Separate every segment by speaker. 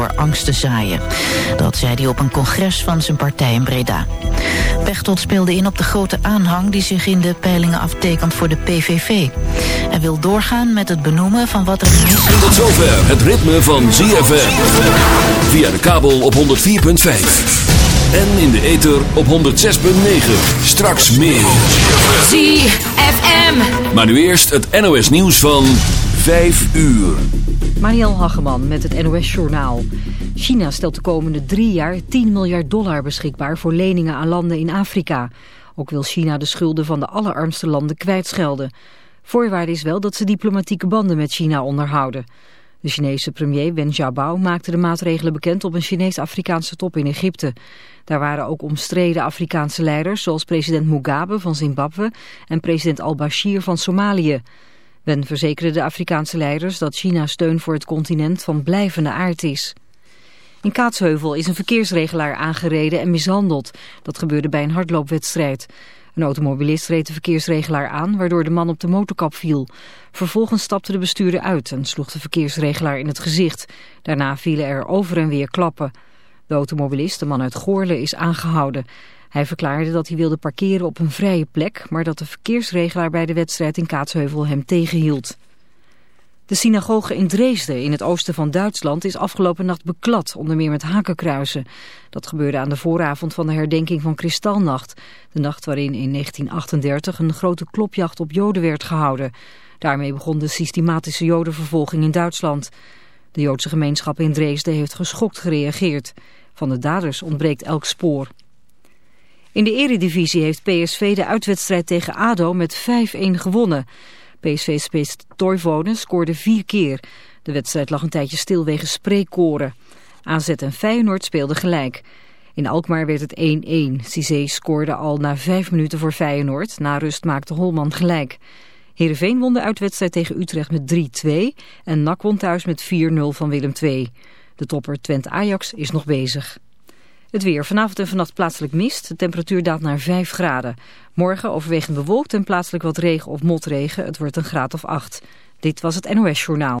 Speaker 1: door angst te zaaien. Dat zei hij op een congres van zijn partij in Breda. Pechtold speelde in op de grote aanhang die zich in de peilingen aftekent voor de PVV. Hij wil doorgaan met het benoemen van wat er is.
Speaker 2: Tot zover het ritme van ZFM. Via de kabel op 104.5. En in de ether op 106.9. Straks meer.
Speaker 3: ZFM.
Speaker 2: Maar nu eerst het NOS nieuws van 5 uur.
Speaker 4: Mariel Hageman met het NOS Journaal. China stelt de komende drie jaar 10 miljard dollar beschikbaar voor leningen aan landen in Afrika. Ook wil China de schulden van de allerarmste landen kwijtschelden. Voorwaarde is wel dat ze diplomatieke banden met China onderhouden. De Chinese premier Wen Jiabao maakte de maatregelen bekend op een Chinees-Afrikaanse top in Egypte. Daar waren ook omstreden Afrikaanse leiders zoals president Mugabe van Zimbabwe en president al-Bashir van Somalië. Wen verzekerde de Afrikaanse leiders dat China steun voor het continent van blijvende aard is. In Kaatsheuvel is een verkeersregelaar aangereden en mishandeld. Dat gebeurde bij een hardloopwedstrijd. Een automobilist reed de verkeersregelaar aan, waardoor de man op de motorkap viel. Vervolgens stapte de bestuurder uit en sloeg de verkeersregelaar in het gezicht. Daarna vielen er over en weer klappen. De automobilist, de man uit Goorle, is aangehouden. Hij verklaarde dat hij wilde parkeren op een vrije plek, maar dat de verkeersregelaar bij de wedstrijd in Kaatsheuvel hem tegenhield. De synagoge in Dresden in het oosten van Duitsland is afgelopen nacht beklad, onder meer met hakenkruizen. Dat gebeurde aan de vooravond van de herdenking van Kristalnacht, de nacht waarin in 1938 een grote klopjacht op joden werd gehouden. Daarmee begon de systematische jodenvervolging in Duitsland. De joodse gemeenschap in Dresden heeft geschokt gereageerd. Van de daders ontbreekt elk spoor. In de eredivisie heeft PSV de uitwedstrijd tegen ADO met 5-1 gewonnen. PSV-spits Toivonen scoorde vier keer. De wedstrijd lag een tijdje stil wegens spreekkoren. AZ en Feyenoord speelden gelijk. In Alkmaar werd het 1-1. Cizé scoorde al na vijf minuten voor Feyenoord. Na rust maakte Holman gelijk. Heerenveen won de uitwedstrijd tegen Utrecht met 3-2. En NAC won thuis met 4-0 van Willem II. De topper Twente-Ajax is nog bezig. Het weer. Vanavond en vannacht plaatselijk mist. De temperatuur daalt naar 5 graden. Morgen overwegend bewolkt en plaatselijk wat regen of motregen. Het wordt een graad of 8. Dit was het NOS Journaal.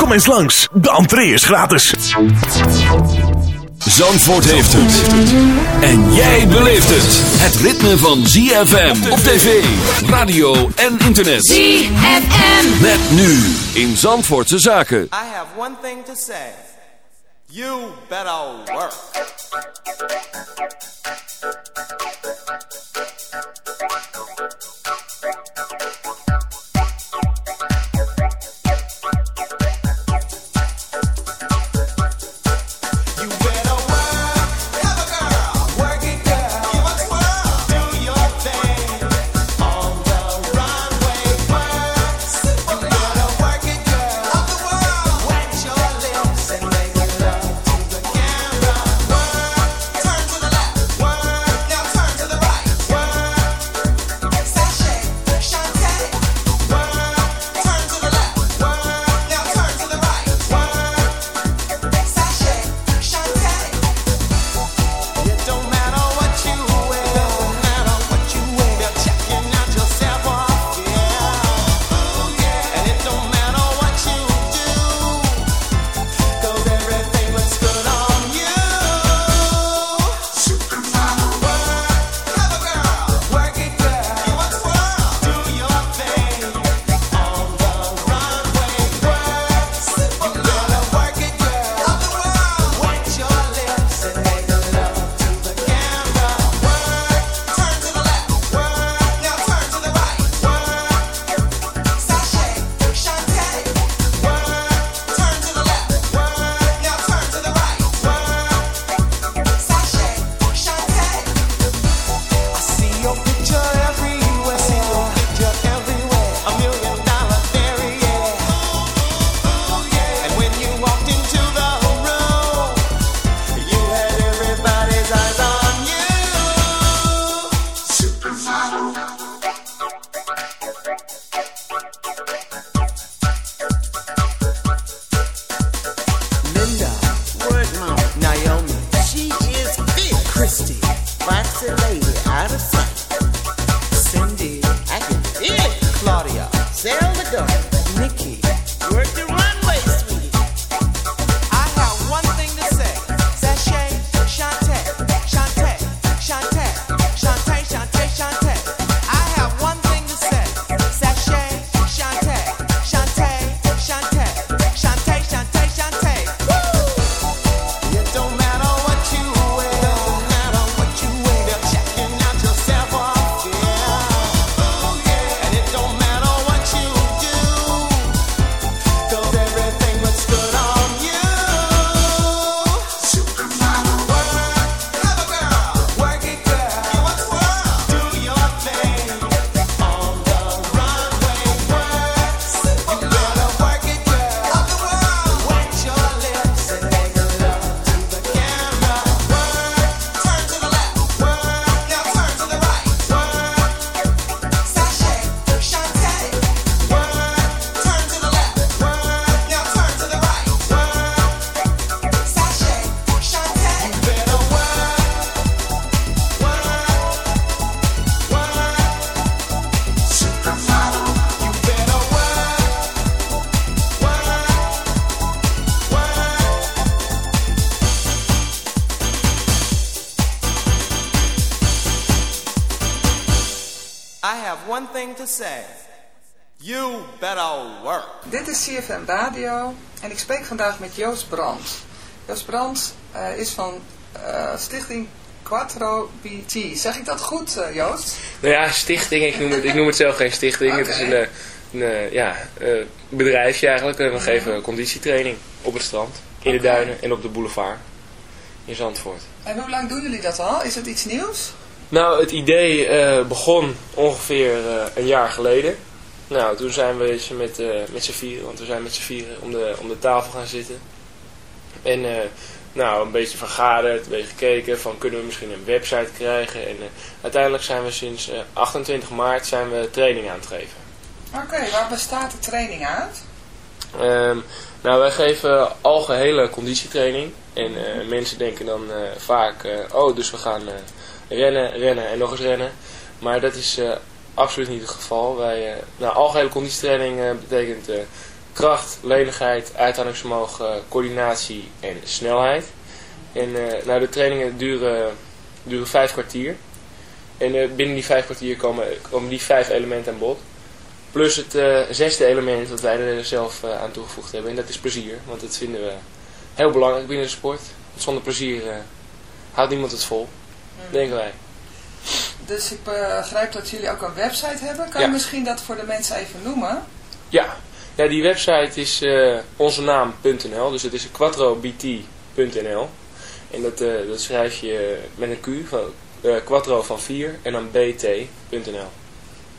Speaker 5: Kom eens langs, de entree is gratis.
Speaker 2: Zandvoort heeft het. En jij beleeft het. Het ritme van ZFM op tv, radio en internet.
Speaker 3: ZFM.
Speaker 2: Met nu in Zandvoortse Zaken.
Speaker 6: I have one thing to say. You better work. To say. You better work.
Speaker 7: Dit is CFM Radio en ik spreek vandaag met Joost Brandt. Joost Brandt eh, is van eh, stichting Quattro BT. Zeg ik dat goed, eh, Joost?
Speaker 8: Nou ja, stichting, ik noem het, ik noem het zelf geen stichting. Het is een, een eh, ja, eh, bedrijfje eigenlijk. We geven conditietraining op het strand, in de duinen en op de boulevard in Zandvoort.
Speaker 7: En hoe lang doen jullie dat al? Is het iets nieuws?
Speaker 8: Nou, het idee eh, begon ongeveer eh, een jaar geleden. Nou, toen zijn we eens met, eh, met z'n vieren, want we zijn met z'n vieren om de, om de tafel gaan zitten. En nou, een beetje vergaderd, een beetje gekeken van kunnen we misschien een website krijgen. En uiteindelijk zijn we sinds eh, 28 maart zijn we training aan het geven.
Speaker 7: Oké, waar bestaat de training uit?
Speaker 8: Ehm, nou, wij geven algehele conditietraining. En mensen denken dan vaak, oh, dus we gaan rennen, rennen en nog eens rennen. Maar dat is eh, absoluut niet het geval. Wij, eh, nou, algehele conditietraining eh, betekent kracht, lenigheid, uithoudingsvermogen, coördinatie en snelheid. En nou, de trainingen duren, duren vijf kwartier. En binnen die vijf kwartier komen, die vijf elementen aan bod. Plus het zesde element wat wij er zelf aan toegevoegd hebben. En dat is plezier. Want dat vinden we heel belangrijk binnen de sport. Want zonder plezier houdt niemand het vol. Denken wij.
Speaker 7: Dus ik begrijp dat jullie ook een website hebben. Kan
Speaker 8: Ja.
Speaker 7: je misschien dat voor de mensen even noemen?
Speaker 8: Ja, ja die website is eh onzenaam.nl. Dus het is quattrobt.nl. En dat, eh, dat schrijf je met een Q. Van, eh, quattro van 4 en dan bt.nl.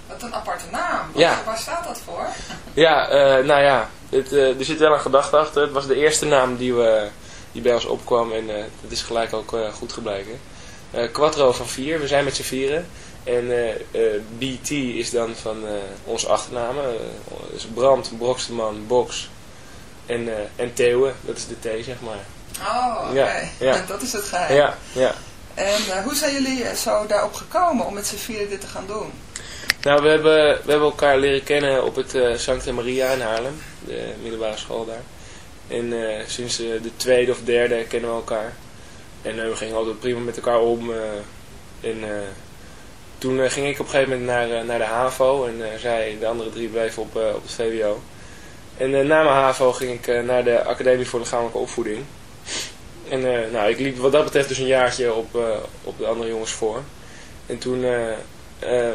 Speaker 7: Wat een aparte naam. Wat-
Speaker 8: Ja.
Speaker 7: Waar staat dat voor?
Speaker 8: Ja, eh, nou ja, het, eh, er zit wel een gedachte achter. Het was de eerste naam die, we, die bij ons opkwam en eh dat is gelijk ook eh, goed gebleken. Eh Quattro van vier, we zijn met z'n vieren. En eh, eh, BT is dan van onze achternamen. dus Brand, Broksteman, Box en, en Theeuwen, dat is de T zeg maar.
Speaker 7: Oh, oké.
Speaker 8: Ja, ja.
Speaker 7: Dat is het geheim.
Speaker 8: Ja, ja.
Speaker 7: En hoe zijn jullie zo daarop gekomen om met z'n vieren dit te gaan doen?
Speaker 8: Nou, we hebben, we hebben elkaar leren kennen op het eh Sancta Maria in Haarlem, de middelbare school daar. En sinds de tweede of derde kennen we elkaar. En eh, we gingen altijd prima met elkaar om. eh, en eh, toen ging ik op een gegeven moment naar, naar de HAVO en zij, de andere drie, bleven op, op het VWO. En na mijn HAVO ging ik naar de Academie voor Lichamelijke Opvoeding. En nou, ik liep wat dat betreft dus een jaartje op, op de andere jongens voor. En toen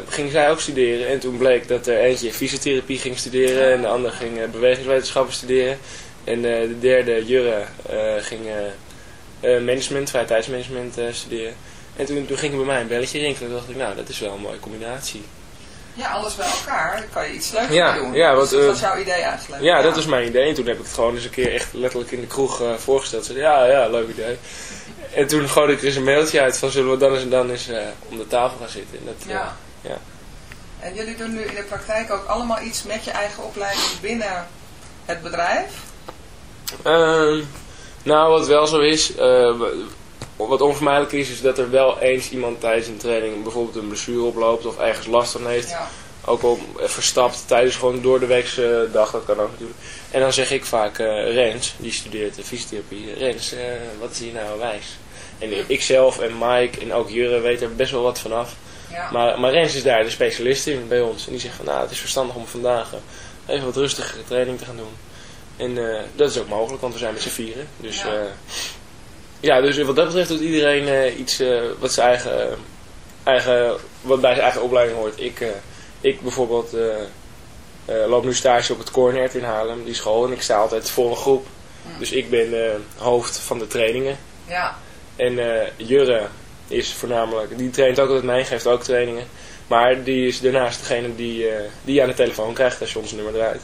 Speaker 8: ging zij ook studeren. En toen bleek dat er eentje fysiotherapie ging studeren. En de ander ging bewegingswetenschappen studeren. En de derde, Jurre, ging management, vrije tijdsmanagement eh, studeren. En toen, toen ging er bij mij een belletje rinkelen. Toen dacht ik, nou, dat is wel een mooie combinatie.
Speaker 7: Ja, alles bij elkaar. Dan kan je iets leuks
Speaker 8: Ja,
Speaker 7: doen.
Speaker 8: ja,
Speaker 7: Dus dat
Speaker 8: eh,
Speaker 7: was jouw idee eigenlijk.
Speaker 8: Ja, dat was mijn idee. En toen heb ik het gewoon eens een keer echt letterlijk in de kroeg eh, voorgesteld. Ze zei, ja, ja, leuk idee. En toen gooide ik er eens een mailtje uit van zullen we dan eens en dan eens eh, om de tafel gaan zitten. En dat, eh,
Speaker 7: Ja.
Speaker 8: ja.
Speaker 7: En jullie doen nu in de praktijk ook allemaal iets met je eigen opleiding binnen het bedrijf?
Speaker 8: Nou, wat wel zo is, eh, wat onvermijdelijk is, is dat er wel eens iemand tijdens een training bijvoorbeeld een blessure oploopt of ergens last van heeft.
Speaker 7: Ja.
Speaker 8: Ook al verstapt tijdens gewoon door de weekse dag, dat kan ook natuurlijk. En dan zeg ik vaak, eh Rens, die studeert fysiotherapie, Rens, eh, wat is hier nou wijs? En ik zelf en Mike en ook Jurre weten er best wel wat vanaf.
Speaker 7: Ja.
Speaker 8: Maar, maar Rens is daar de specialist in bij ons. En die zegt van, nou, het is verstandig om vandaag even wat rustigere training te gaan doen. En eh, dat is ook mogelijk, want we zijn met z'n vieren. Dus
Speaker 7: Ja.
Speaker 8: ja. ja, dus wat dat betreft doet iedereen eh, iets eh, wat, zijn eigen, eh, eigen, wat bij zijn eigen opleiding hoort. Ik, eh, ik bijvoorbeeld eh, eh, loop nu stage op het Cornert in Haarlem, die school. En ik sta altijd voor een groep. Dus ik ben eh, hoofd van de trainingen.
Speaker 7: Ja.
Speaker 8: En eh, Jurre is voornamelijk, die traint ook altijd mij, geeft ook trainingen. Maar die is daarnaast degene die, eh, die je aan de telefoon krijgt als je ons nummer draait.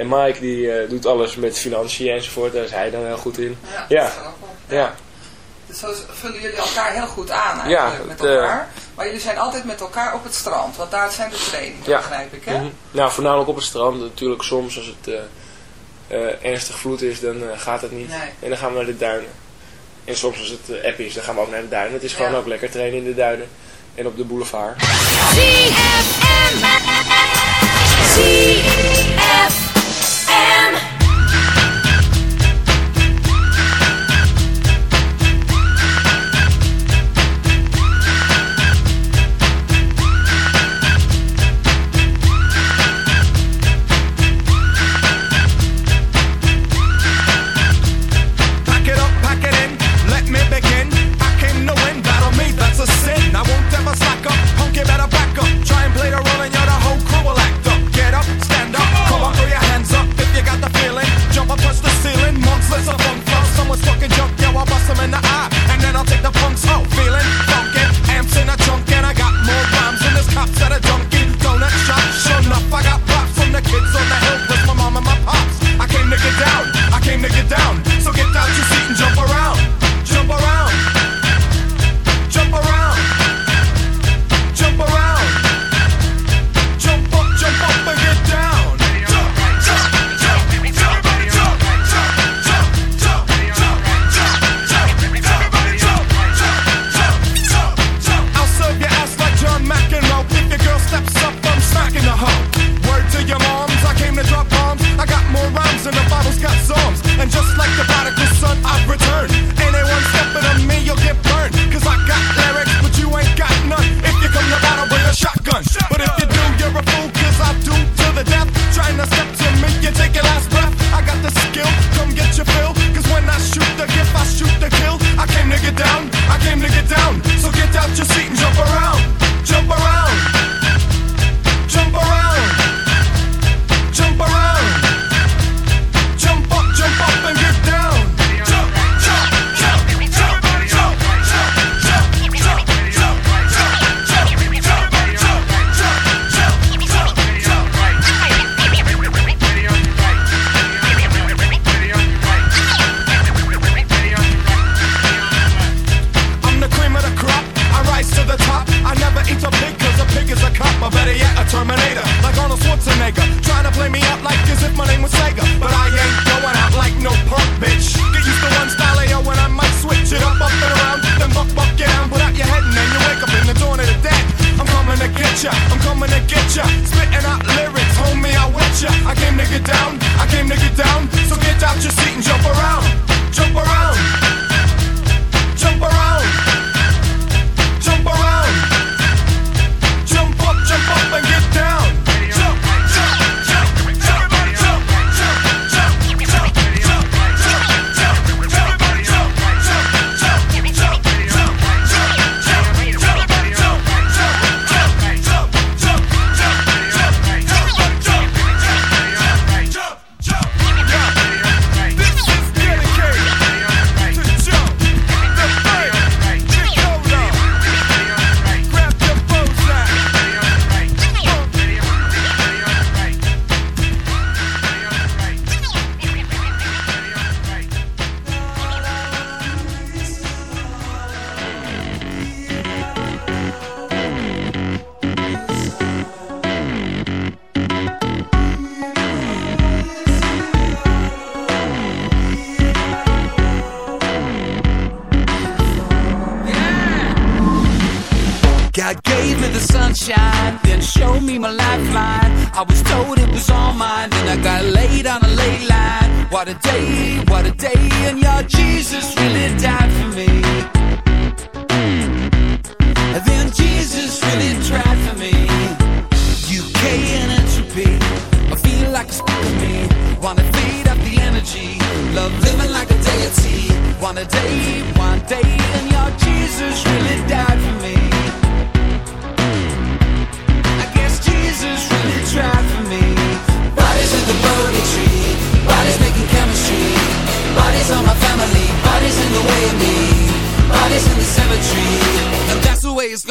Speaker 8: En Mike die eh, doet alles met financiën enzovoort, daar is hij dan heel goed in.
Speaker 7: Ja.
Speaker 8: Ja.
Speaker 7: dat Dus zo vullen jullie elkaar heel goed aan eigenlijk
Speaker 8: Ja,
Speaker 7: met
Speaker 8: het, eh,
Speaker 7: elkaar. Maar jullie zijn altijd met elkaar op het strand, want daar zijn de trainingen,
Speaker 8: Ja.
Speaker 7: begrijp ik hè?
Speaker 8: Mhm. Nou, voornamelijk op het strand. Natuurlijk soms als het eh, eh, ernstig vloed is, dan gaat het niet.
Speaker 7: Nee.
Speaker 8: En dan gaan we naar de duinen. En soms als het app is, dan gaan we ook naar de duinen. Het is gewoon
Speaker 7: Ja.
Speaker 8: ook lekker trainen in de duinen. En op de boulevard.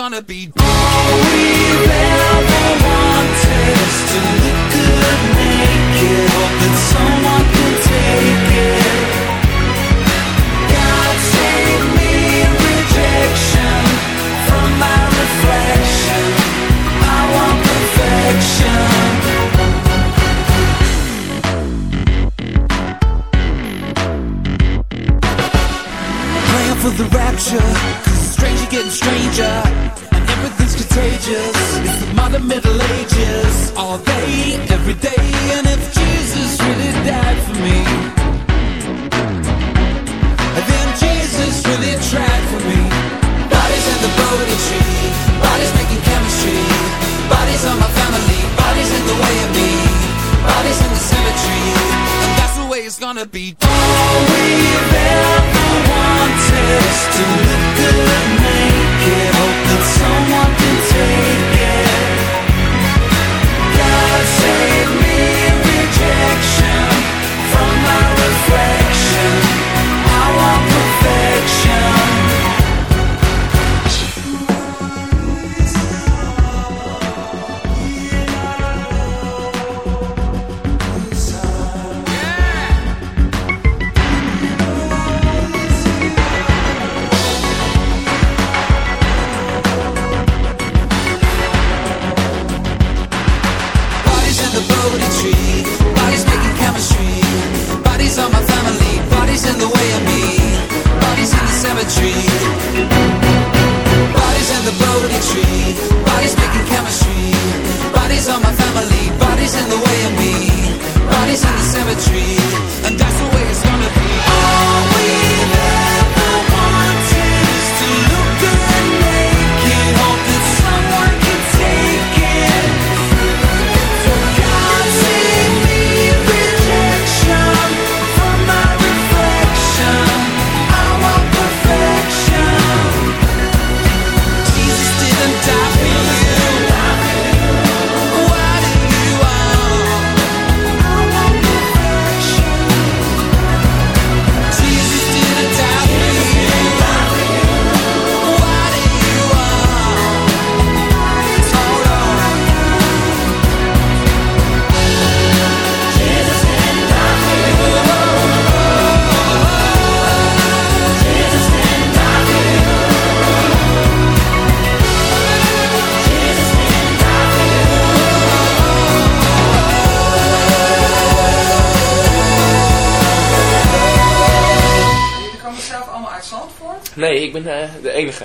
Speaker 9: wanna be. All we tree.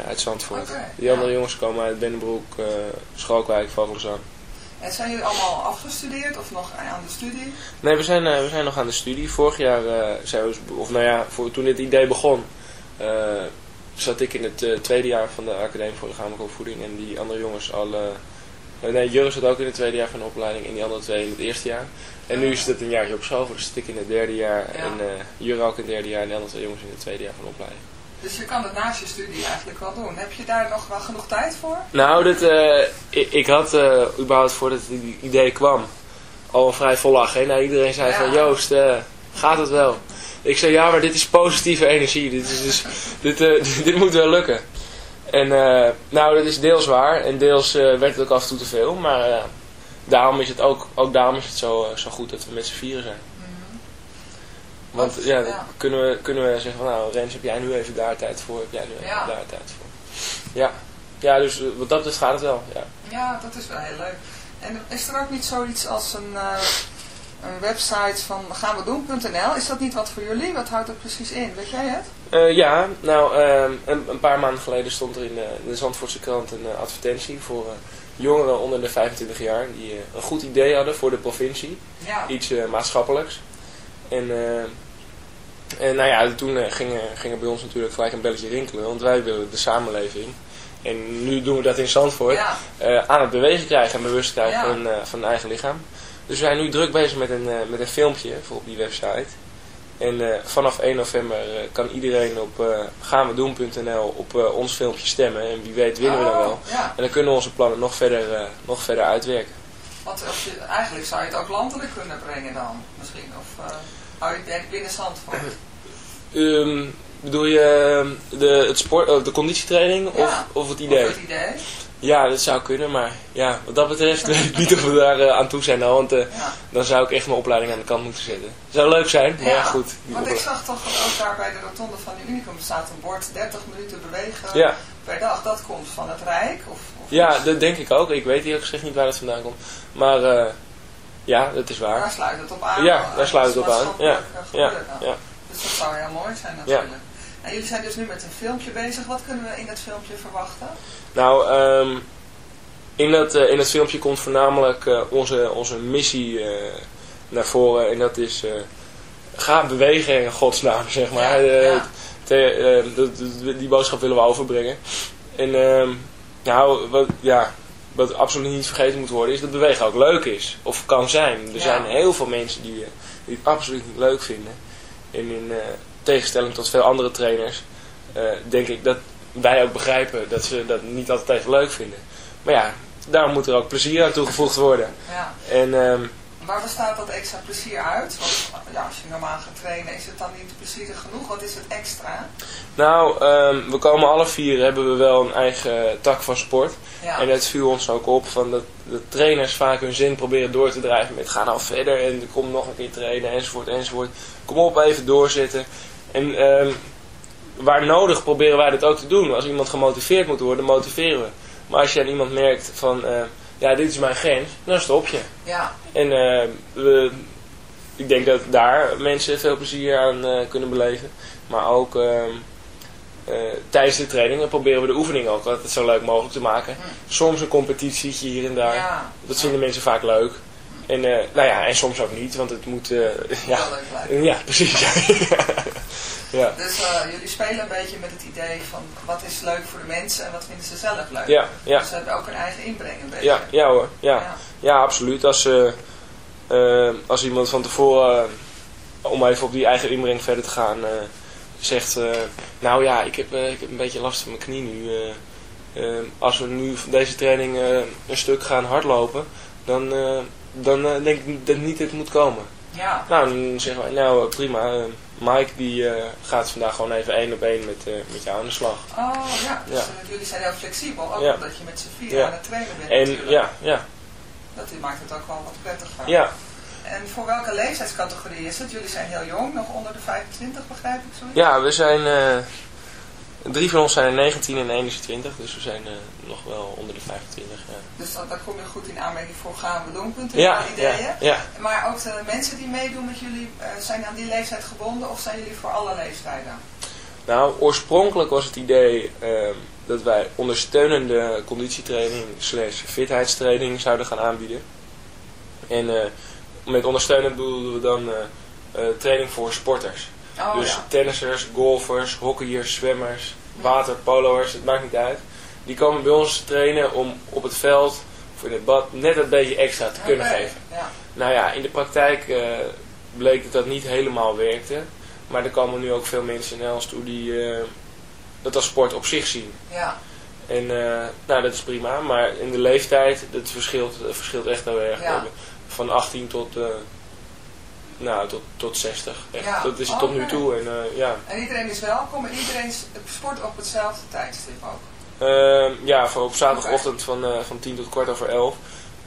Speaker 8: Uit Zandvoort.
Speaker 7: Oké,
Speaker 8: Die andere jongens komen uit Bennenbroek, eh Schalkwijk, Vogelzang.
Speaker 7: En zijn jullie allemaal afgestudeerd of nog aan de studie?
Speaker 8: Nee, we zijn, eh, we zijn nog aan de studie. Vorig jaar eh, zijn we, of nou ja, voor, toen dit idee begon, zat ik in het tweede jaar van de Academie voor Lichamelijke Opvoeding. En die andere jongens al, nee, Jurre zat ook in het tweede jaar van de opleiding en die andere twee in het eerste jaar. En nu is het een jaartje op school, dus zit ik in het derde jaar
Speaker 7: Ja.
Speaker 8: en Jurre ook in het derde jaar en de andere twee jongens in het tweede jaar van de opleiding.
Speaker 7: Dus je kan het naast je studie eigenlijk wel doen. Heb je daar nog wel genoeg tijd voor?
Speaker 8: Nou, dit, eh, ik, ik had eh, überhaupt voordat het idee kwam al een vrij volle agenda. Iedereen zei
Speaker 7: Ja.
Speaker 8: van Joost, eh, gaat het wel? Ik zei ja, maar dit is positieve energie. Dit, is dus, dit, dit moet wel lukken. En nou, dat is deels waar. En deels werd het ook af en toe te veel. Maar daarom is het ook, ook daarom is het zo, zo goed dat we met z'n vieren zijn. Want ja, kunnen we, kunnen we zeggen van nou Rens, heb jij nu even daar tijd voor? Heb jij nu even
Speaker 7: Ja.
Speaker 8: daar tijd voor? Ja, ja dus eh, wat dat betreft gaat het wel. Ja.
Speaker 7: Ja, dat is wel heel leuk. En is er ook niet zoiets als een, eh, een website van gaanwedoen.nl? Is dat niet wat voor jullie? Wat houdt dat precies in? Weet jij het?
Speaker 8: Eh, ja, nou, ehm, een, een paar maanden geleden stond er in de, in de Zandvoortse krant een advertentie voor jongeren onder de 25 jaar die een goed idee hadden voor de provincie.
Speaker 7: Ja.
Speaker 8: Iets maatschappelijks. En, en nou ja, toen eh, ging, er- ging bij ons natuurlijk gelijk een belletje rinkelen, want wij willen de samenleving. En nu doen we dat in Zandvoort.
Speaker 7: Ja.
Speaker 8: eh, aan het bewegen krijgen en bewust krijgen
Speaker 7: Ja.
Speaker 8: van, eh, van hun eigen lichaam. Dus we zijn nu druk bezig met een, met een filmpje voor op die website. En vanaf 1 november kan iedereen op uh, gaanwedoen.nl op ons filmpje stemmen. En wie weet winnen we dan
Speaker 7: Oh,
Speaker 8: wel.
Speaker 7: Ja,
Speaker 8: En dan kunnen we onze plannen nog verder, nog verder uitwerken.
Speaker 7: want als je, eigenlijk zou je het ook landelijk kunnen brengen dan, misschien. Of eh, ik binnen Zandvoort?
Speaker 8: Ehm, bedoel je ehm, de, het sport, of de conditietraining of,
Speaker 7: Ja.
Speaker 8: of het idee?
Speaker 7: Of het idee?
Speaker 8: Ja, dat zou kunnen, maar ja, wat dat betreft weet ik niet of we daar eh, aan toe zijn. want eh,
Speaker 7: Ja.
Speaker 8: dan zou ik echt mijn opleiding aan de kant moeten zetten. Zou leuk zijn, maar ja, goed.
Speaker 7: Want ik zag toch ook daar bij de rotonde van de Unicum staat een bord 30 minuten bewegen
Speaker 8: Ja.
Speaker 7: per dag. Dat komt van het Rijk? Of, of
Speaker 8: Ja, dat denk ik ook. Ik weet eerlijk gezegd niet waar dat vandaan komt. Maar eh, ja, dat is waar.
Speaker 7: Daar sluit het op aan.
Speaker 8: Ja, daar sluit het op aan. Ja, ja, ja.
Speaker 7: Dus dat zou heel mooi zijn natuurlijk. En jullie zijn dus nu met een filmpje bezig. Wat kunnen we in dat filmpje verwachten?
Speaker 8: Nou, ehm, in, dat, eh, in dat filmpje komt voornamelijk eh, onze, onze missie eh, naar voren. En dat is, ga bewegen in godsnaam, zeg maar.
Speaker 7: Ja, ja.
Speaker 8: te- die boodschap willen we overbrengen. En ehm, nou, wat, ja, wat absoluut niet vergeten moet worden, is dat bewegen ook leuk is. Of kan zijn. Er
Speaker 7: Ja.
Speaker 8: zijn heel veel mensen die, eh, die het absoluut niet leuk vinden. En in eh, tegenstelling tot veel andere trainers, eh, denk ik dat wij ook begrijpen dat ze dat niet altijd even leuk vinden. Maar ja, daarom moet er ook plezier aan toegevoegd worden.
Speaker 7: Ja.
Speaker 8: En ehm,
Speaker 7: Waar bestaat dat extra plezier uit? Want ja, als je normaal gaat trainen, is het dan niet plezierig genoeg? Wat is het extra?
Speaker 8: nou, ehm, we komen alle vier, hebben we wel een eigen tak van sport.
Speaker 7: Ja.
Speaker 8: En het viel ons ook op van dat de trainers vaak hun zin proberen door te drijven met ga nou verder en kom nog een keer trainen enzovoort enzovoort. Kom op, even doorzetten. En ehm, waar nodig proberen wij dat ook te doen. Als iemand gemotiveerd moet worden, motiveren we. Maar als je aan iemand merkt van eh, ja, dit is mijn grens, dan stop je.
Speaker 7: Ja,
Speaker 8: En eh, we, ik denk dat daar mensen veel plezier aan eh, kunnen beleven. Maar ook ehm, eh, tijdens de trainingen proberen we de oefening ook altijd zo leuk mogelijk te maken. Soms een competitietje hier en daar.
Speaker 7: ja.
Speaker 8: Dat vinden mensen vaak leuk. En, eh, nou ja, en soms ook niet, want het moet... eh, ja, ja, precies. Ja.
Speaker 7: Dus eh, jullie spelen een beetje met het idee van wat is leuk voor de mensen en wat vinden ze zelf leuk.
Speaker 8: Ja, ja.
Speaker 7: Dus ze hebben ook een eigen inbreng een beetje.
Speaker 8: Ja, ja hoor. Ja,
Speaker 7: Ja.
Speaker 8: ja absoluut. Als, als iemand van tevoren, om even op die eigen inbreng verder te gaan, zegt... nou ja, ik heb, ik heb een beetje last van mijn knie nu. als we nu van deze training een stuk gaan hardlopen, dan, dan eh, denk ik dat niet het moet komen.
Speaker 7: Ja.
Speaker 8: Nou, dan zeggen wij, nou eh, prima. eh, Mike die gaat vandaag gewoon even één op één met, met jou aan de slag.
Speaker 7: Oh ja, dus
Speaker 8: Ja.
Speaker 7: jullie zijn heel flexibel, ook
Speaker 8: Ja.
Speaker 7: omdat je met z'n vier aan het trainen bent
Speaker 8: En
Speaker 7: natuurlijk.
Speaker 8: ja, ja,
Speaker 7: Dat maakt het ook wel wat prettiger.
Speaker 8: ja.
Speaker 7: En voor welke leeftijdscategorie is het? Jullie zijn heel jong, nog onder de 25 begrijp ik zo.
Speaker 8: Ja, we zijn. Eh, drie van ons zijn er 19 en 21, dus we zijn eh, nog wel onder de 25. Ja,
Speaker 7: Dus dan kom je goed in aanmerking voor gaan we
Speaker 8: ja,
Speaker 7: ideeën.
Speaker 8: ja, ja.
Speaker 7: Maar ook de mensen die meedoen met jullie, eh, zijn aan die leeftijd gebonden of zijn jullie voor alle leeftijden?
Speaker 8: Nou, oorspronkelijk was het idee ehm, dat wij ondersteunende conditietraining slash fitheidstraining zouden gaan aanbieden. En eh, met ondersteunend bedoelden we dan eh, eh, training voor sporters.
Speaker 10: Oh,
Speaker 8: dus
Speaker 10: ja.
Speaker 8: tennissers, golfers, hockeyers, zwemmers, waterpoloers, het maakt niet uit. Die komen bij ons trainen om op het veld of in het bad net een beetje extra te kunnen geven.
Speaker 10: Ja.
Speaker 8: Nou ja, in de praktijk eh, bleek dat dat niet helemaal werkte. Maar er komen nu ook veel mensen naar ons toe die eh, dat als sport op zich zien.
Speaker 10: Ja.
Speaker 8: En eh, nou, dat is prima. Maar in de leeftijd, dat verschilt, dat verschilt echt heel erg.
Speaker 10: Ja.
Speaker 8: Van 18 tot, nou, tot, tot 60. Echt.
Speaker 10: Ja,
Speaker 8: Dat is het tot nu toe. En, eh, ja.
Speaker 10: En iedereen is welkom en iedereen sport op hetzelfde tijdstip ook.
Speaker 8: Ehm, ja, voor op zaterdagochtend van, eh, van 10 tot kwart over 11.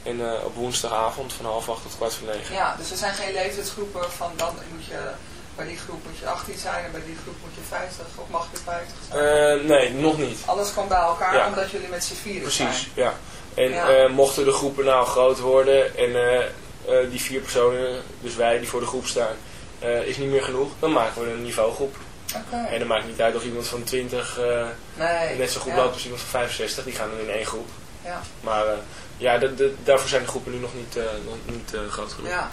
Speaker 8: En eh, op woensdagavond van half 8 tot kwart voor 9.
Speaker 10: Ja, dus er zijn geen leeftijdsgroepen van dan moet je, bij die groep moet je 18 zijn en bij die groep moet je 50 of mag je 50 zijn.
Speaker 8: Nee, nog niet.
Speaker 10: Alles kwam bij elkaar
Speaker 8: Ja.
Speaker 10: omdat jullie met z'n vieren zijn.
Speaker 8: Precies, ja. En
Speaker 10: Ja.
Speaker 8: mochten de groepen nou groot worden en eh, die vier personen, dus wij die voor de groep staan, eh, is niet meer genoeg, dan maken we een niveaugroep.
Speaker 10: Oké.
Speaker 8: En dan maakt niet uit of iemand van 20 eh,
Speaker 10: Nee.
Speaker 8: net zo goed
Speaker 10: ja.
Speaker 8: loopt als iemand van 65, die gaan dan in één groep.
Speaker 10: Ja.
Speaker 8: Maar ja, daarvoor zijn de groepen nu nog niet, nog niet groot genoeg.
Speaker 10: Ja.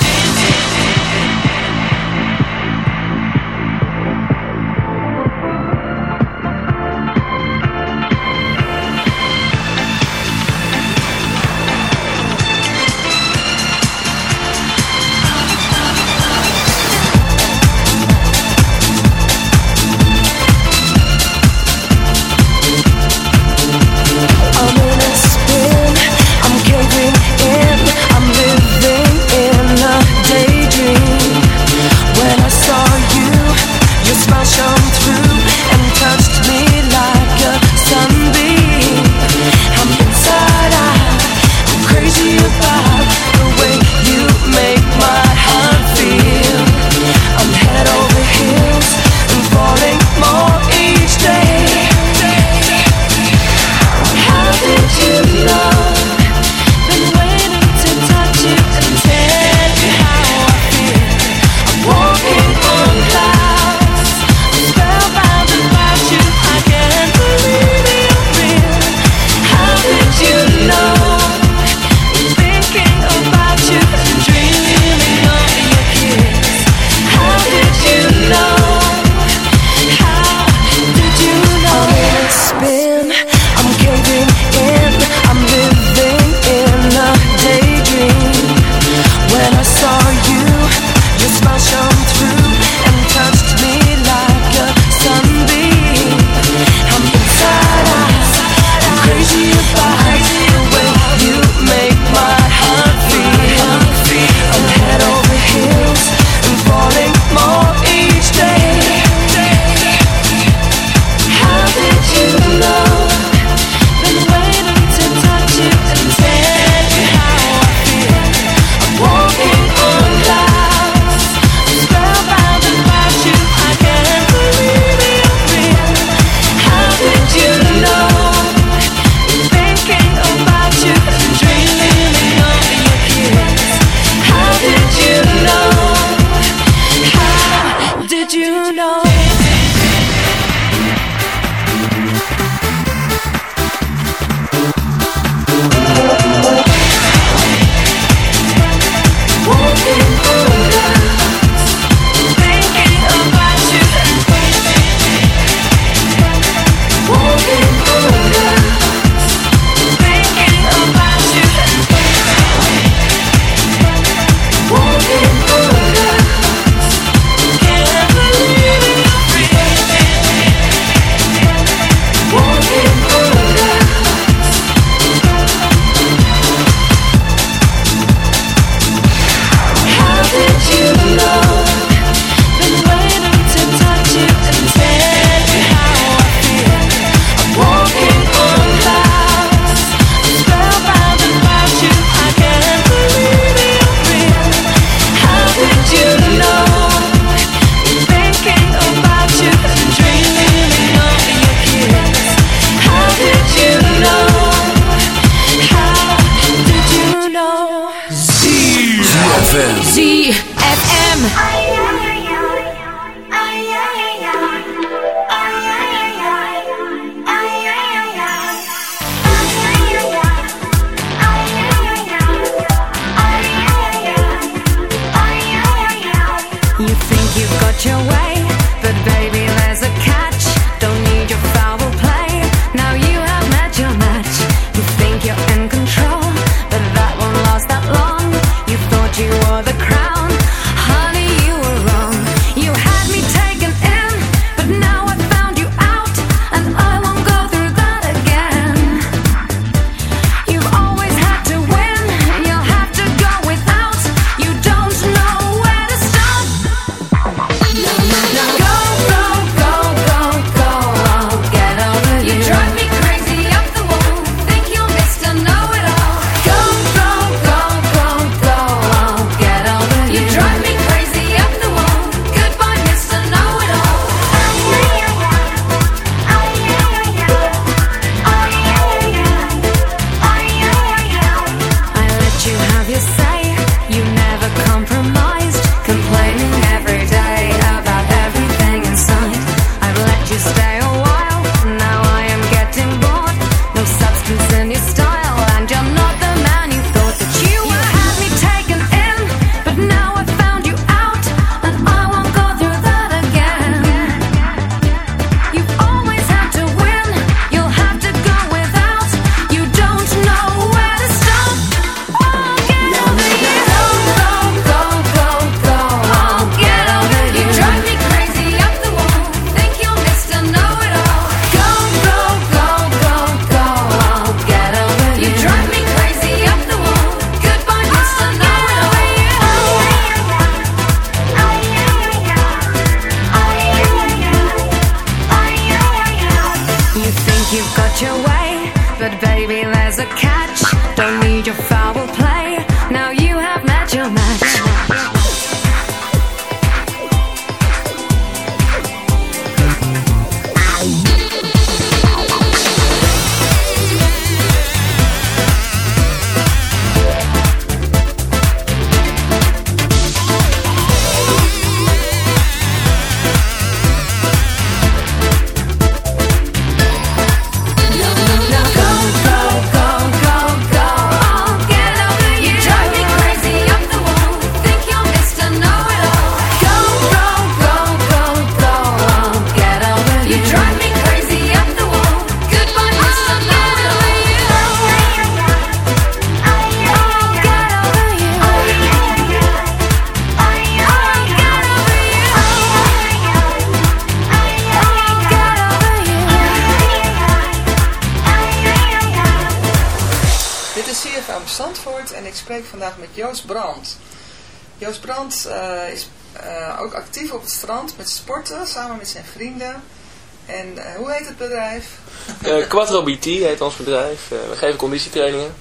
Speaker 8: Quattro heet ons bedrijf. Eh, we geven conditietrainingen.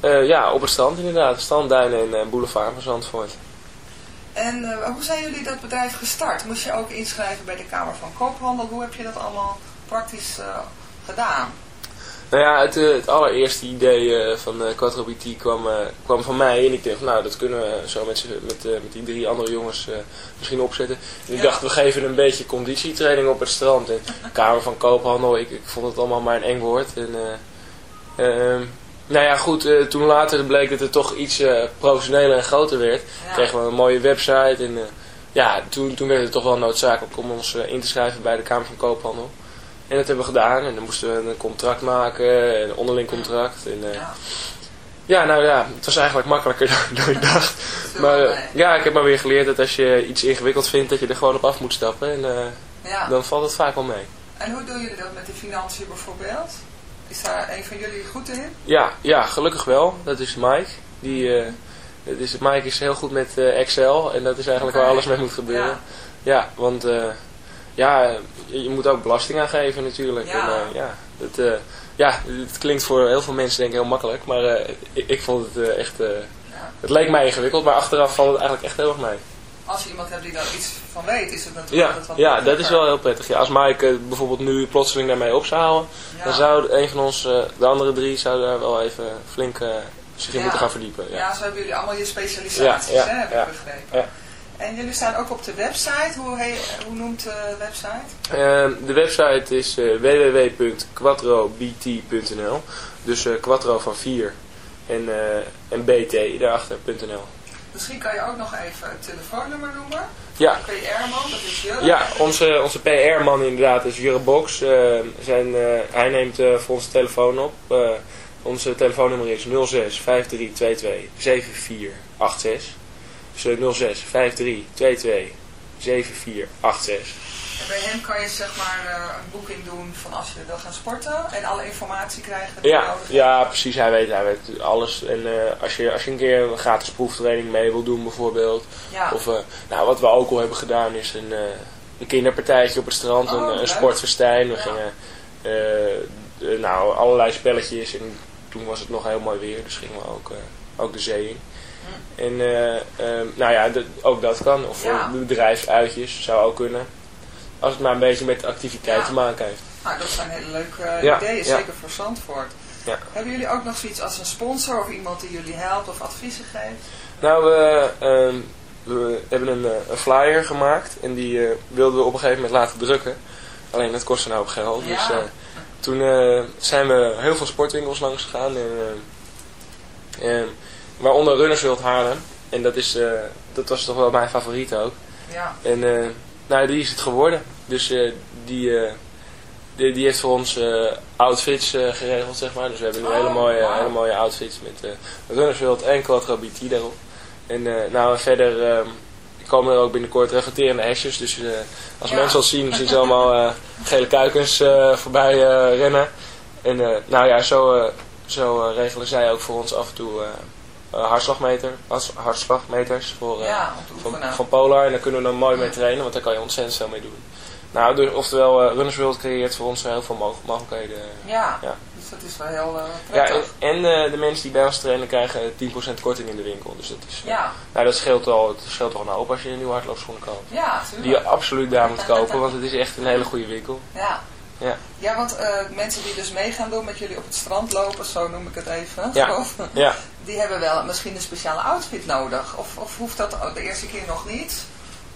Speaker 8: Eh, ja, op het strand inderdaad. Strandduinen en eh, boulevard van Zandvoort.
Speaker 7: En hoe zijn jullie dat bedrijf gestart? Moest je ook inschrijven bij de Kamer van Koophandel? Hoe heb je dat allemaal praktisch gedaan?
Speaker 8: Nou ja, het, eh, het allereerste idee eh, van eh, Quattro BT kwam, kwam van mij. En ik dacht, nou, dat kunnen we zo met, met, met die drie andere jongens misschien opzetten. En ik
Speaker 7: Ja.
Speaker 8: dacht, we geven een beetje conditietraining op het strand. En Kamer van Koophandel, ik, ik vond het allemaal maar een eng woord. En, eh, ehm, nou ja, goed, toen later bleek dat het toch iets professioneler en groter werd.
Speaker 7: Ja.
Speaker 8: Kregen we een mooie website. En ja, toen, toen werd het toch wel noodzakelijk om ons in te schrijven bij de Kamer van Koophandel. En dat hebben we gedaan. En dan moesten we een contract maken, een onderling contract. En, eh,
Speaker 7: Ja.
Speaker 8: ja, nou ja, het was eigenlijk makkelijker dan, dan ik dacht. Maar eh, ja, ik heb maar weer geleerd dat als je iets ingewikkeld vindt, dat je er gewoon op af moet stappen. En eh,
Speaker 7: Ja.
Speaker 8: dan valt het vaak wel mee.
Speaker 7: En hoe doen jullie dat met de financiën bijvoorbeeld? Is daar een van jullie goed in?
Speaker 8: Ja, ja, gelukkig wel. Dat is Mike. Die, is, Mike is heel goed met Excel en dat is eigenlijk waar alles mee moet gebeuren.
Speaker 7: Ja.
Speaker 8: Ja, want ja, je, moet ook belasting aangeven natuurlijk.
Speaker 7: Ja.
Speaker 8: En, eh, ja, het, eh, ja, het klinkt voor heel veel mensen denk ik heel makkelijk, maar eh, ik, ik vond het echt... het leek mij ingewikkeld, maar achteraf valt het eigenlijk echt heel erg mee.
Speaker 7: Als je iemand hebt die daar iets van weet, is het natuurlijk
Speaker 8: Ja,
Speaker 7: altijd wat
Speaker 8: ja, dat is wel heel prettig. Ja, als Mike bijvoorbeeld nu plotseling daarmee op zou houden,
Speaker 7: Ja.
Speaker 8: dan zou een van ons, de andere drie, zou daar wel even flink zich in moeten gaan verdiepen.
Speaker 7: Ja.
Speaker 8: Ja.
Speaker 7: zo hebben jullie allemaal je specialisaties,
Speaker 8: Ja, ja,
Speaker 7: hè, heb
Speaker 8: ja.
Speaker 7: ik begrepen. En jullie staan ook op de website. Hoe, he, hoe noemt de website?
Speaker 8: Ehm, de website is eh, www.quattrobt.nl Dus eh quattro van 4 en, eh, en bt daarachter.nl
Speaker 7: Misschien kan je ook nog even het telefoonnummer noemen.
Speaker 8: Ja.
Speaker 7: PR-man, dat is Jurre.
Speaker 8: Ja, onze, onze PR-man inderdaad is Jurre Box. Eh, zijn, hij neemt voor onze telefoon op. Onze telefoonnummer is 06 5322 7486. Dus eh, 06 5322 7486.
Speaker 7: En bij hem kan je zeg maar eh, een boeking doen van als je wil gaan sporten en alle informatie krijgen die je
Speaker 8: Ja,
Speaker 7: nodig
Speaker 8: ja, precies. Hij weet, hij weet alles. En eh, als, je, als je een keer een gratis proeftraining mee wil doen bijvoorbeeld.
Speaker 7: Ja.
Speaker 8: Of, eh, nou, wat we ook al hebben gedaan is een, een kinderpartijtje op het strand.
Speaker 7: Oh,
Speaker 8: een, een sportfestijn. We
Speaker 7: Ja.
Speaker 8: gingen nou, allerlei spelletjes. En toen was het nog heel mooi weer. Dus gingen we ook, ook de zee in. En eh, eh, nou ja, ook dat kan. Of
Speaker 7: Ja.
Speaker 8: bedrijfsuitjes zou ook kunnen. Als het maar een beetje met activiteit
Speaker 7: Ja.
Speaker 8: te maken heeft.
Speaker 7: Nou, dat zijn hele leuke eh,
Speaker 8: Ja,
Speaker 7: ideeën, zeker voor Zandvoort.
Speaker 8: Ja.
Speaker 7: Hebben jullie ook nog zoiets als een sponsor of iemand die jullie helpt of adviezen geeft?
Speaker 8: Nou, we, ehm, we hebben een, eh, een flyer gemaakt en die wilden we op een gegeven moment laten drukken. Alleen dat kostte nou op geld. Dus toen zijn we heel veel sportwinkels langs gegaan. En, eh, eh, waaronder Runners World Haarlem. En dat, is, eh, dat was toch wel mijn favoriet ook.
Speaker 7: Ja.
Speaker 8: En eh, nou, die is het geworden. Dus eh, die, die, die heeft voor ons outfits geregeld, zeg maar. Dus we hebben nu
Speaker 7: Oh,
Speaker 8: hele, mooie, hele mooie outfits met Runners World en Quattro BT daarop. En nou, verder eh, komen er ook binnenkort reflecterende hesjes. Dus als
Speaker 7: Ja.
Speaker 8: mensen ons zien, zien ze allemaal gele kuikens voorbij rennen. En nou ja, zo, zo regelen zij ook voor ons af en toe eh, hartslagmeter, harts- hartslagmeters voor, eh,
Speaker 7: Ja,
Speaker 8: van, van Polar. En daar kunnen we dan mooi mee trainen, want daar kan je ontzettend veel mee doen. Nou, dus, oftewel, eh, Runners World creëert voor ons heel veel mog- mogelijkheden.
Speaker 11: Ja,
Speaker 8: Ja.
Speaker 11: dus dat is wel heel
Speaker 8: Ja, en en, de mensen die bij ons trainen krijgen 10% korting in de winkel. Dus dat is,
Speaker 11: Ja.
Speaker 8: nou, dat scheelt al, het scheelt al een hoop als je een nieuwe hardloopschoenen koopt.
Speaker 11: Ja,
Speaker 8: Die
Speaker 11: tuurlijk.
Speaker 8: je absoluut daar moet kopen, want het is echt een hele goede winkel.
Speaker 11: Ja.
Speaker 8: Ja.
Speaker 11: Ja, want mensen die dus mee gaan doen met jullie op het strand lopen, zo noem ik het even,
Speaker 8: Ja. Ja.
Speaker 11: Die hebben wel misschien een speciale outfit nodig. Of, of hoeft dat de eerste keer nog niet?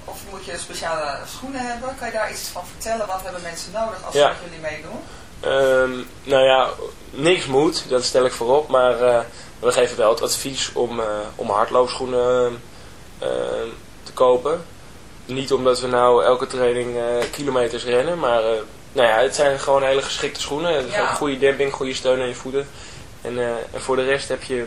Speaker 11: Of moet je speciale schoenen hebben? Kan je daar iets van vertellen? Wat hebben mensen nodig als ze
Speaker 8: Ja.
Speaker 11: met jullie meedoen?
Speaker 8: Ehm, nou ja, niks moet, dat stel ik voorop. Maar eh, we geven wel het advies om, eh, om hardloopschoenen eh, te kopen. Niet omdat we nou elke training eh, kilometers rennen, maar nou ja, het zijn gewoon hele geschikte schoenen. Het
Speaker 11: Ja.
Speaker 8: Goede demping, goede steun aan je voeten. En, en voor de rest heb je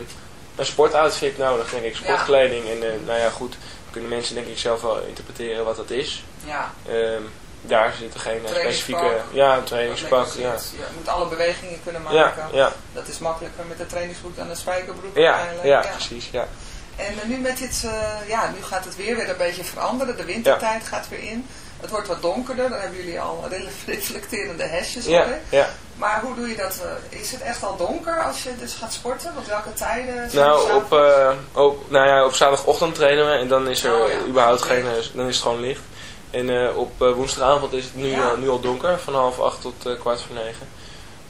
Speaker 8: een sportoutfit nodig, denk ik. Sportkleding. En eh, nou ja, goed, kunnen mensen denk ik zelf wel interpreteren wat dat is.
Speaker 11: Ja.
Speaker 8: Ehm, daar zitten geen eh, specifieke... Ja, een trainingspak, ja.
Speaker 11: Je moet alle bewegingen kunnen maken.
Speaker 8: Ja, ja.
Speaker 11: Dat is makkelijker met de trainingsbroek dan de spijkerbroek
Speaker 8: Ja, ja, precies, ja.
Speaker 11: En eh, nu met dit, ja, nu gaat het weer weer een beetje veranderen. De wintertijd gaat weer in. Het wordt wat donkerder. Dan hebben jullie al reflecterende hesjes.
Speaker 8: Ja, ja.
Speaker 11: Maar hoe doe je dat? eh, Is het echt al donker als je dus gaat sporten? Op welke tijden?
Speaker 8: Nou, op, eh, op, nou ja, op zaterdagochtend trainen we en dan is er
Speaker 11: Oh ja,
Speaker 8: überhaupt geen, eh, dan is het gewoon licht. En op woensdagavond is het nu,
Speaker 11: Ja.
Speaker 8: nu al donker, van half acht tot kwart voor negen.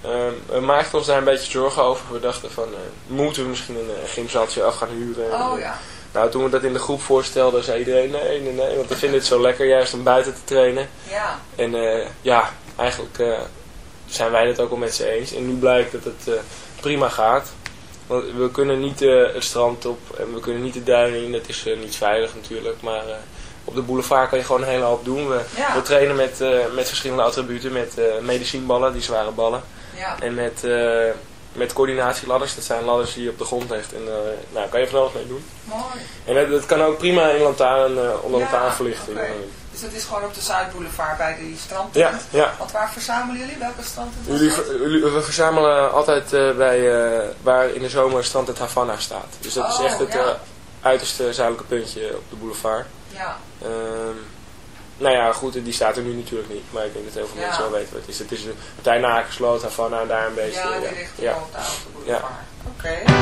Speaker 8: Ehm, we maakten ons daar een beetje zorgen over. We dachten van, moeten we misschien een gymzaaltje af gaan huren?
Speaker 11: Oh ja.
Speaker 8: Nou, toen we dat in de groep voorstelden, zei iedereen nee, nee, nee. Want we vinden het zo lekker juist om buiten te trainen.
Speaker 11: Ja.
Speaker 8: En eh, ja, eigenlijk eh, zijn wij het ook al met ze eens. En nu blijkt dat het eh, prima gaat. Want we kunnen niet het strand op en we kunnen niet de duinen in. Dat is niet veilig natuurlijk. Maar op de boulevard kan je gewoon een hele hoop doen. We,
Speaker 11: Ja.
Speaker 8: we trainen met, met verschillende attributen. Met medicijnballen, die zware ballen.
Speaker 11: Ja.
Speaker 8: En met, met coördinatieladders. Dat zijn ladders die je op de grond legt. En eh nou, kan je van alles mee doen.
Speaker 11: Mooi.
Speaker 8: En dat, dat kan ook prima in lantaarn, eh, onder
Speaker 11: Ja,
Speaker 8: lantaarnverlichting.
Speaker 11: Dus het is gewoon op de Zuidboulevard bij die strand.
Speaker 8: Ja, ja.
Speaker 11: Want waar verzamelen jullie? Welke strand?
Speaker 8: Jullie, jullie- we verzamelen altijd eh, bij waar in de zomer strand het Havana staat. Dus dat is
Speaker 11: Oh,
Speaker 8: echt het
Speaker 11: ja.
Speaker 8: uiterste zuidelijke puntje op de boulevard.
Speaker 11: Ja.
Speaker 8: Ehm, nou ja, goed, die staat er nu natuurlijk niet. Maar ik denk dat heel veel
Speaker 11: Ja.
Speaker 8: mensen wel weten wat het is. Het is een partij Nakensloot, Havana en daar een beetje.
Speaker 11: Ja, die
Speaker 8: ja.
Speaker 11: richting
Speaker 8: ja.
Speaker 11: op de. Oké.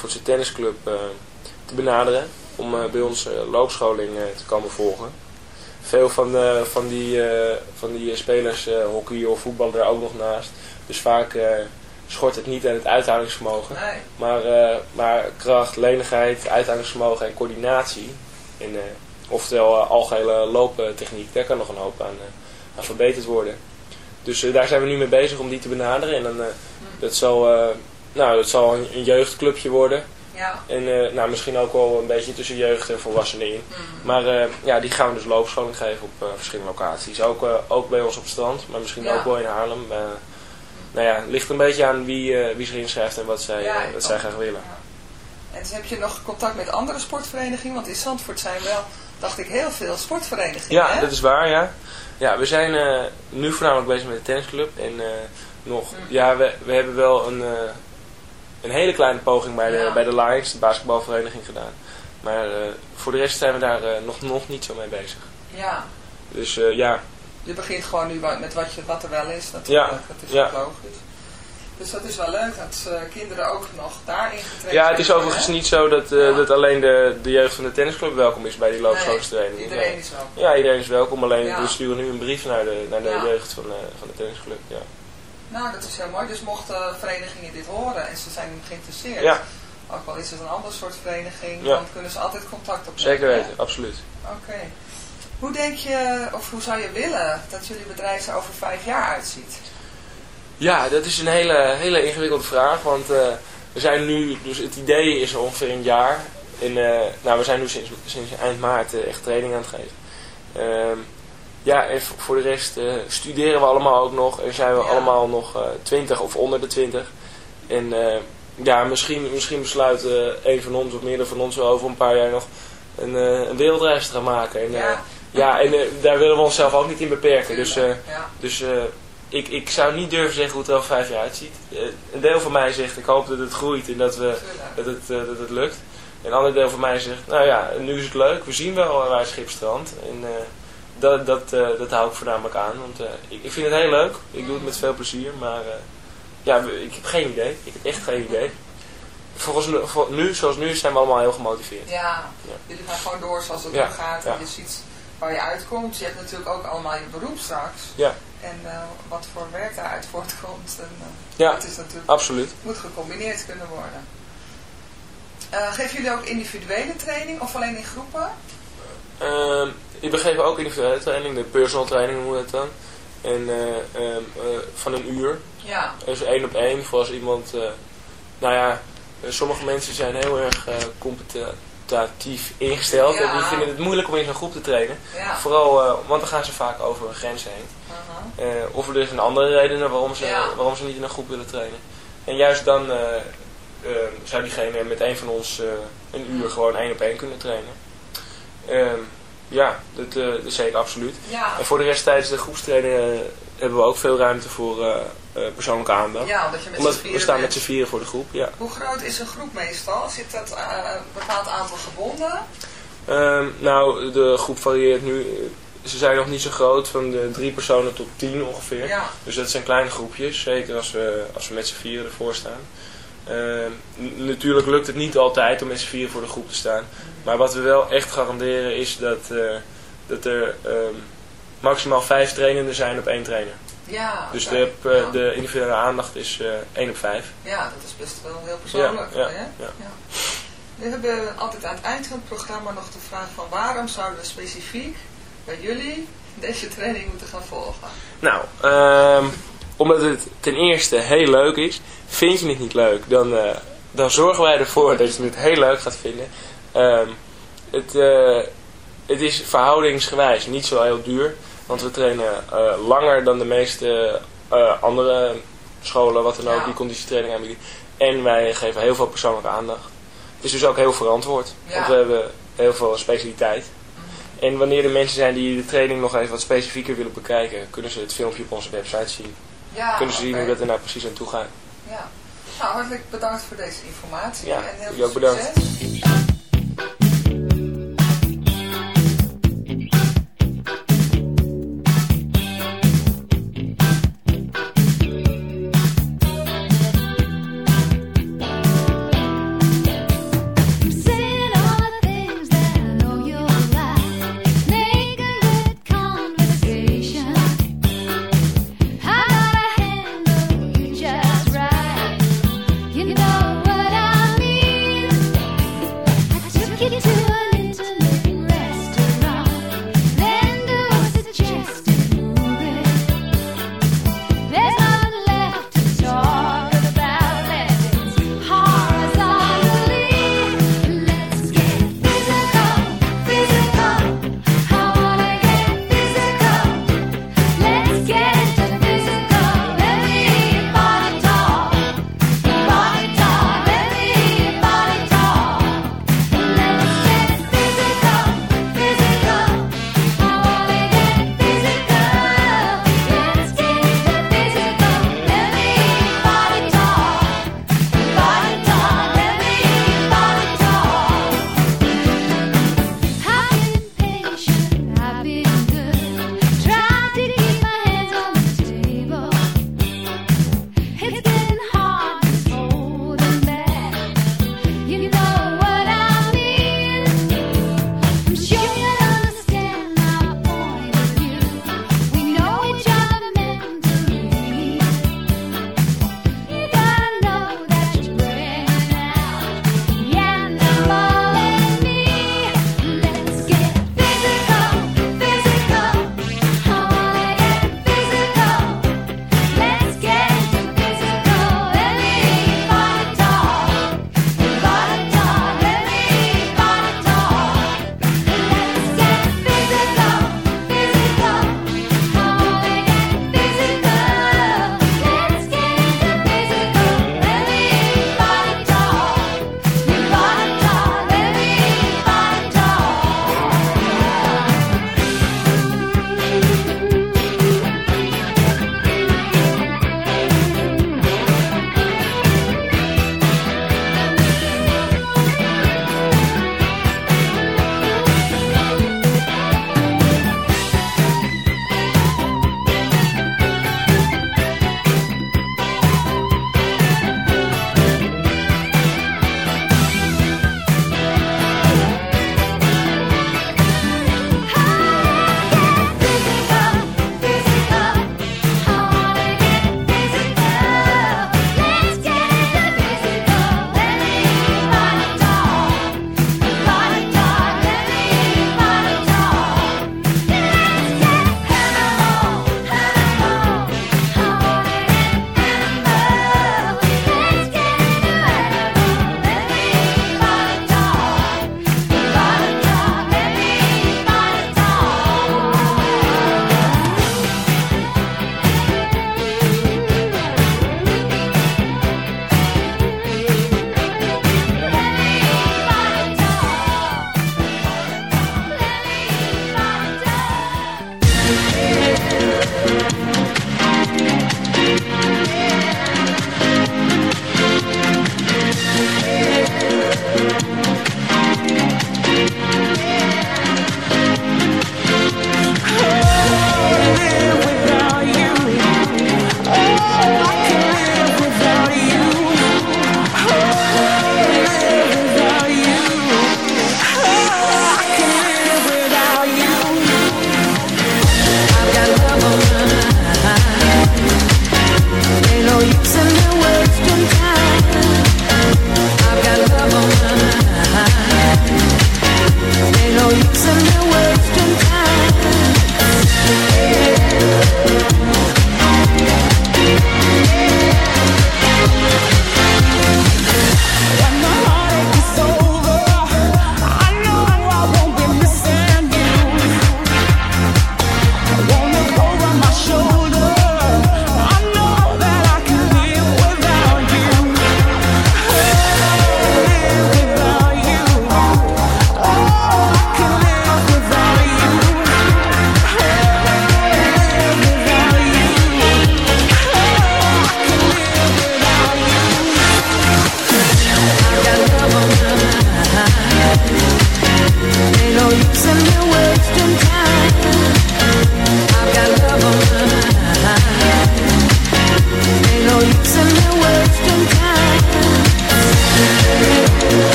Speaker 8: Zandvoortse tennisclub eh, te benaderen om eh, bij ons eh, loopscholing te komen volgen. Veel van, van die, van die spelers hockey of voetballen er ook nog naast. Dus vaak schort het niet aan het uithoudingsvermogen.
Speaker 7: Nee.
Speaker 8: Maar, maar kracht, lenigheid, uithoudingsvermogen en coördinatie. En, oftewel algehele looptechniek, daar kan nog een hoop aan, aan verbeterd worden. Dus daar zijn we nu mee bezig om die te benaderen. En dan, eh, dat zal, nou, dat zal een, een jeugdclubje worden.
Speaker 7: Ja.
Speaker 8: En eh, nou, misschien ook wel een beetje tussen jeugd en volwassenen in. Maar eh, ja, die gaan we dus loopscholing geven op eh, verschillende locaties. Ook, ook bij ons op het strand, maar misschien
Speaker 7: Ja.
Speaker 8: ook wel in Haarlem. Nou ja, het ligt een beetje aan wie, wie zich inschrijft en wat zij,
Speaker 7: Ja,
Speaker 8: wat zij graag willen.
Speaker 7: En dus heb je nog contact met andere sportverenigingen? Want in Zandvoort zijn wel, dacht ik, heel veel sportverenigingen.
Speaker 8: Ja,
Speaker 7: hè?
Speaker 8: dat is waar, ja. Ja, we zijn nu voornamelijk bezig met de tennisclub. En nog, ja, we, we hebben wel een, een hele kleine poging bij de,
Speaker 7: Ja.
Speaker 8: bij de Lions, de basketbalvereniging, gedaan. Maar eh, voor de rest zijn we daar eh, nog, nog niet zo mee bezig.
Speaker 7: Ja,
Speaker 8: Dus eh, ja,
Speaker 7: je begint gewoon nu met wat, je, wat er wel is natuurlijk.
Speaker 8: Ja,
Speaker 7: Dat is
Speaker 8: ja.
Speaker 7: logisch. Dus dat is wel leuk dat kinderen ook nog daarin getraind
Speaker 8: ja, het is overigens
Speaker 7: hè?
Speaker 8: niet zo dat, dat alleen de, de jeugd van de tennisclub welkom is bij die
Speaker 7: Nee,
Speaker 8: loopschoolstraining.
Speaker 7: iedereen is welkom.
Speaker 8: Ja, iedereen is welkom. Alleen we sturen nu een brief naar de, naar de jeugd van, van de tennisclub. Ja.
Speaker 7: Nou, dat is heel mooi. Dus mochten verenigingen dit horen en ze zijn geïnteresseerd,
Speaker 8: Ja.
Speaker 7: ook al is het een ander soort vereniging,
Speaker 8: Ja.
Speaker 7: dan kunnen ze altijd contact opnemen.
Speaker 8: Zeker
Speaker 7: hè?
Speaker 8: weten, absoluut.
Speaker 7: Oké. Hoe denk je, of hoe zou je willen dat jullie bedrijf er over vijf jaar uitziet?
Speaker 8: Ja, dat is een hele, hele ingewikkelde vraag. Want eh, we zijn nu, dus het idee is er ongeveer een jaar. En, eh, nou, we zijn nu sinds, sinds eind maart eh, echt training aan het geven. Ja, en voor de rest eh, studeren we allemaal ook nog. En zijn we
Speaker 7: Ja.
Speaker 8: allemaal nog eh 20 of onder de 20. En eh, ja, misschien, misschien besluit een van ons of meerdere van ons wel over een paar jaar nog een, een wereldreis te gaan maken. En,
Speaker 7: Ja.
Speaker 8: ja, en daar willen we onszelf ook niet in beperken. Dus,
Speaker 7: Ja.
Speaker 8: dus ik, ik zou niet durven zeggen hoe het er over vijf jaar uitziet. Een deel van mij zegt, ik hoop dat het groeit en dat, we, dat, het, dat het lukt. Een ander deel van mij zegt, nou ja, nu is het leuk. We zien wel waar het schip strandt. En dat, dat, eh, dat hou ik voornamelijk aan. Want eh, ik, ik vind het heel leuk. Ik doe het met veel plezier. Maar eh, ja, ik heb geen idee. Ik heb echt geen idee. Volgens nu, zoals nu, zijn we allemaal heel gemotiveerd.
Speaker 7: Ja,
Speaker 8: Ja.
Speaker 7: jullie gaan gewoon door zoals het
Speaker 8: Ja,
Speaker 7: gaat.
Speaker 8: ja.
Speaker 7: En je ziet waar je uitkomt. Je hebt natuurlijk ook allemaal je beroep straks.
Speaker 8: Ja,
Speaker 7: En wat voor werk daaruit voortkomt. En,
Speaker 8: Ja,
Speaker 7: dat is natuurlijk,
Speaker 8: absoluut.
Speaker 7: moet gecombineerd kunnen worden. Geven jullie ook individuele training of alleen in groepen?
Speaker 8: Ehm, we geven ook individuele training, de personal training noemen we het dan. En eh, ehm, eh, van een uur.
Speaker 7: Ja.
Speaker 8: Dus één op één voor als iemand... eh, nou ja, sommige mensen zijn heel erg competitief ingesteld.
Speaker 7: Ja.
Speaker 8: En die vinden het moeilijk om in zo'n groep te trainen.
Speaker 7: Ja.
Speaker 8: Vooral, want dan gaan ze vaak over een grens heen. Eh, of er zijn andere redenen waarom ze,
Speaker 7: Ja.
Speaker 8: waarom ze niet in een groep willen trainen. En juist dan eh, eh, zou diegene met een van ons een uur gewoon één op één kunnen trainen. Ehm, ja, dat, eh, dat zeker absoluut.
Speaker 7: Ja.
Speaker 8: En voor de rest tijdens de groepstrainingen eh, hebben we ook veel ruimte voor eh, persoonlijke aandacht.
Speaker 7: Ja, omdat je met
Speaker 8: Omdat we staan met z'n vieren voor de groep, ja.
Speaker 7: Hoe groot is een groep meestal? Zit dat een bepaald aantal gebonden?
Speaker 8: Ehm, nou, de groep varieert nu. Ze zijn nog niet zo groot, van de drie personen tot tien ongeveer.
Speaker 7: Ja.
Speaker 8: Dus dat zijn kleine groepjes, zeker als we, als we met z'n vieren ervoor staan. Ehm, natuurlijk lukt het niet altijd om met z'n vieren voor de groep te staan. Maar wat we wel echt garanderen is dat, eh, dat er ehm, maximaal vijf trainenden zijn op één trainer.
Speaker 7: Ja,
Speaker 8: Dus de, eh,
Speaker 7: Ja.
Speaker 8: de individuele aandacht is eh 1 op 5.
Speaker 7: Ja, dat is best wel heel persoonlijk.
Speaker 8: Ja, ja,
Speaker 7: hè?
Speaker 8: ja.
Speaker 7: We hebben altijd aan het eind van het programma nog de vraag van waarom zouden we specifiek bij jullie deze training moeten gaan volgen?
Speaker 8: Nou, ehm, omdat het ten eerste heel leuk is. Vind je het niet leuk, dan, eh, dan zorgen wij ervoor dat je het heel leuk gaat vinden. Ehm, het, eh, het is verhoudingsgewijs niet zo heel duur. Want we trainen eh, langer dan de meeste andere scholen, wat dan ook,
Speaker 7: Ja.
Speaker 8: die conditietraining aanbieden. En wij geven heel veel persoonlijke aandacht. Het is dus ook heel verantwoord.
Speaker 7: Ja.
Speaker 8: Want we hebben heel veel specialiteit. En wanneer er mensen zijn die de training nog even wat specifieker willen bekijken, kunnen ze het filmpje op onze website zien.
Speaker 7: Ja,
Speaker 8: kunnen ze zien hoe dat er nou precies aan toe gaat.
Speaker 7: Ja. Nou, hartelijk bedankt voor deze informatie
Speaker 8: Ja,
Speaker 7: en heel veel
Speaker 8: ook bedankt.